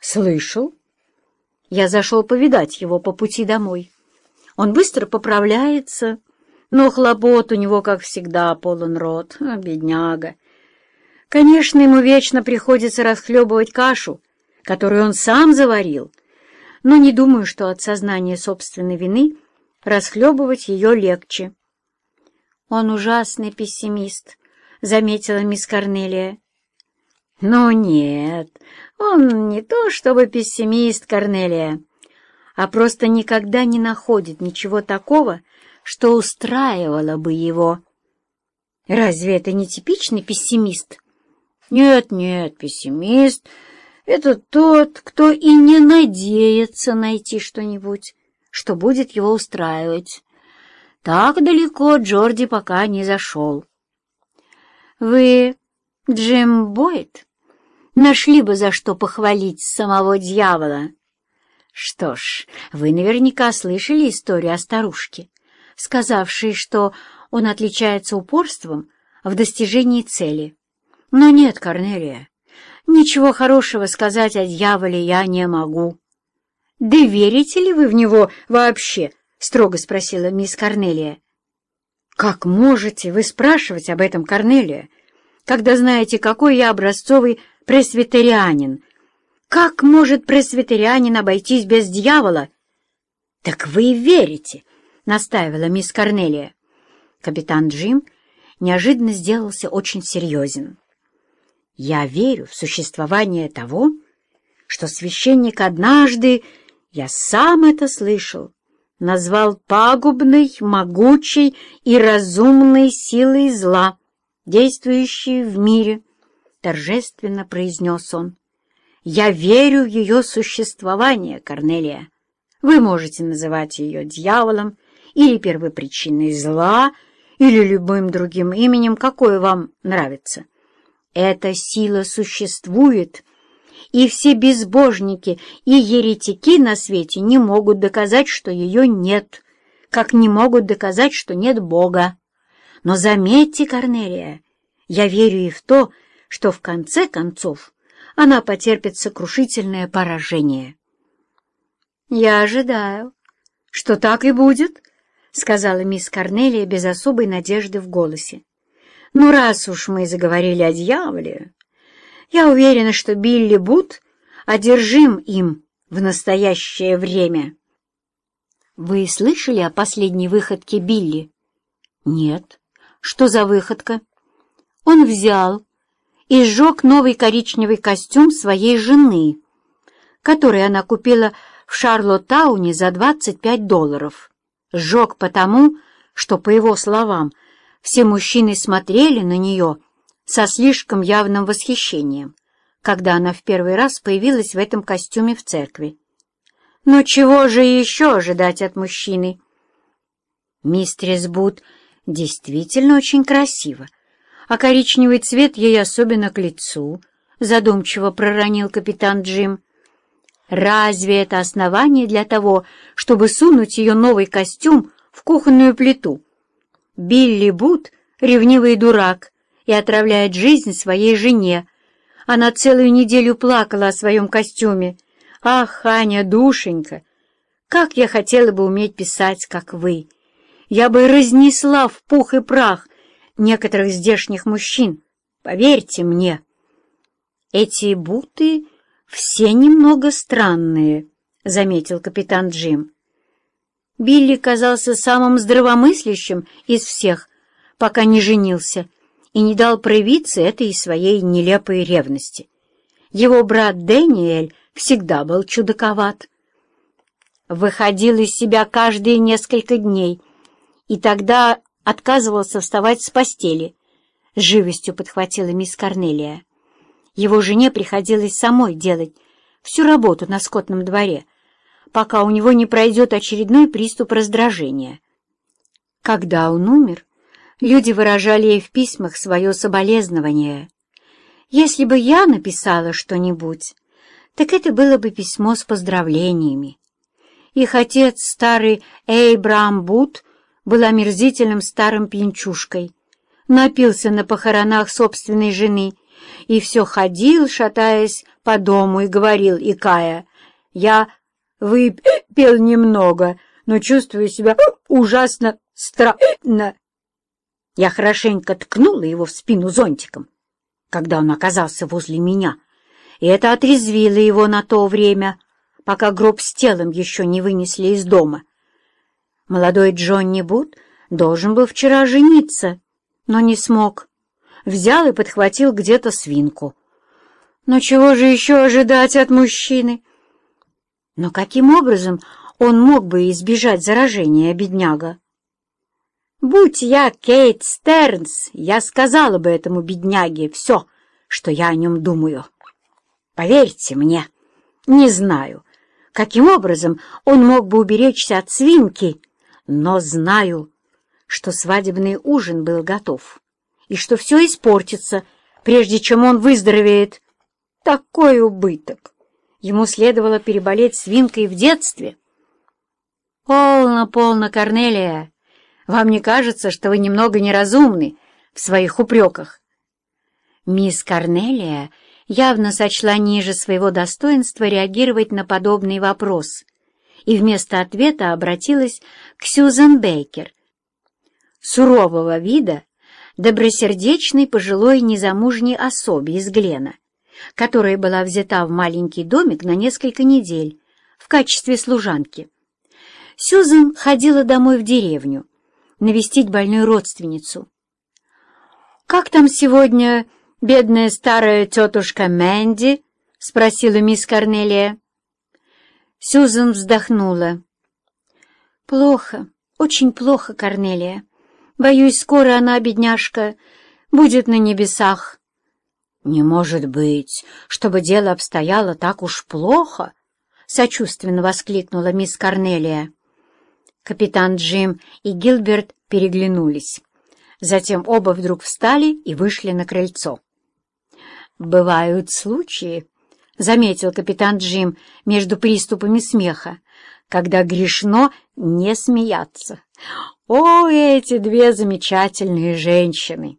Слышал. Я зашел повидать его по пути домой. Он быстро поправляется, но хлопот у него, как всегда, полон рот. А, бедняга. Конечно, ему вечно приходится расхлебывать кашу, которую он сам заварил, но не думаю, что от сознания собственной вины расхлебывать ее легче. Он ужасный пессимист, — заметила мисс Корнелия. «Ну нет, он не то чтобы пессимист, Корнелия, а просто никогда не находит ничего такого, что устраивало бы его. Разве это не типичный пессимист?» «Нет, нет, пессимист — это тот, кто и не надеется найти что-нибудь, что будет его устраивать. Так далеко Джорди пока не зашел». «Вы Джим Бойд?» Нашли бы за что похвалить самого дьявола. Что ж, вы наверняка слышали историю о старушке, сказавшей, что он отличается упорством в достижении цели. Но нет, Корнелия, ничего хорошего сказать о дьяволе я не могу. — Да верите ли вы в него вообще? — строго спросила мисс Корнелия. — Как можете вы спрашивать об этом, Корнелия, когда знаете, какой я образцовый пресвитерианин. Как может пресвитерианин обойтись без дьявола? — Так вы верите, — настаивала мисс Корнелия. Капитан Джим неожиданно сделался очень серьезен. Я верю в существование того, что священник однажды, я сам это слышал, назвал пагубной, могучей и разумной силой зла, действующей в мире, — торжественно произнес он. «Я верю в ее существование, Корнелия. Вы можете называть ее дьяволом или первопричиной зла, или любым другим именем, какое вам нравится. Эта сила существует, и все безбожники и еретики на свете не могут доказать, что ее нет, как не могут доказать, что нет Бога. Но заметьте, Корнелия, я верю и в то, что в конце концов она потерпит сокрушительное поражение. «Я ожидаю, что так и будет», — сказала мисс Корнелия без особой надежды в голосе. «Ну, раз уж мы заговорили о дьяволе, я уверена, что Билли Бут одержим им в настоящее время». «Вы слышали о последней выходке Билли?» «Нет. Что за выходка?» «Он взял и сжег новый коричневый костюм своей жены, который она купила в Шарлоттауне за 25 долларов. Сжег потому, что, по его словам, все мужчины смотрели на нее со слишком явным восхищением, когда она в первый раз появилась в этом костюме в церкви. Но чего же еще ожидать от мужчины? Мистерис Бут действительно очень красиво, а коричневый цвет ей особенно к лицу», — задумчиво проронил капитан Джим. «Разве это основание для того, чтобы сунуть ее новый костюм в кухонную плиту?» Билли Бут — ревнивый дурак и отравляет жизнь своей жене. Она целую неделю плакала о своем костюме. «Ах, Аня, душенька, как я хотела бы уметь писать, как вы! Я бы разнесла в пух и прах некоторых здешних мужчин, поверьте мне. Эти буты все немного странные, — заметил капитан Джим. Билли казался самым здравомыслящим из всех, пока не женился, и не дал проявиться этой своей нелепой ревности. Его брат Дэниэль всегда был чудаковат. Выходил из себя каждые несколько дней, и тогда отказывался вставать с постели. Живостью подхватила мисс Корнелия. Его жене приходилось самой делать всю работу на скотном дворе, пока у него не пройдет очередной приступ раздражения. Когда он умер, люди выражали ей в письмах свое соболезнование. Если бы я написала что-нибудь, так это было бы письмо с поздравлениями. Их отец, старый Эйбрам Бут, был омерзительным старым пьянчушкой, напился на похоронах собственной жены и все ходил, шатаясь по дому, и говорил, икая, «Я выпил немного, но чувствую себя ужасно странно». Я хорошенько ткнула его в спину зонтиком, когда он оказался возле меня, и это отрезвило его на то время, пока гроб с телом еще не вынесли из дома. Молодой Джонни Бут должен был вчера жениться, но не смог. Взял и подхватил где-то свинку. Но чего же еще ожидать от мужчины? Но каким образом он мог бы избежать заражения, бедняга? Будь я Кейт Стернс, я сказала бы этому бедняге все, что я о нем думаю. Поверьте мне, не знаю, каким образом он мог бы уберечься от свинки, но знаю, что свадебный ужин был готов и что все испортится, прежде чем он выздоровеет. Такой убыток! Ему следовало переболеть свинкой в детстве. Полно, полно, Корнелия. Вам не кажется, что вы немного неразумны в своих упреках? Мисс Корнелия явно сочла ниже своего достоинства реагировать на подобный вопрос и вместо ответа обратилась к Сьюзен Бейкер, сурового вида, добросердечной пожилой незамужней особе из Глена, которая была взята в маленький домик на несколько недель в качестве служанки. Сьюзен ходила домой в деревню навестить больную родственницу. «Как там сегодня бедная старая тетушка Мэнди?» — спросила мисс Корнелия. Сьюзен вздохнула. «Плохо, очень плохо, Корнелия. Боюсь, скоро она, бедняжка, будет на небесах». «Не может быть, чтобы дело обстояло так уж плохо!» — сочувственно воскликнула мисс Корнелия. Капитан Джим и Гилберт переглянулись. Затем оба вдруг встали и вышли на крыльцо. «Бывают случаи», — заметил капитан Джим между приступами смеха, «когда грешно не смеяться. О, эти две замечательные женщины!»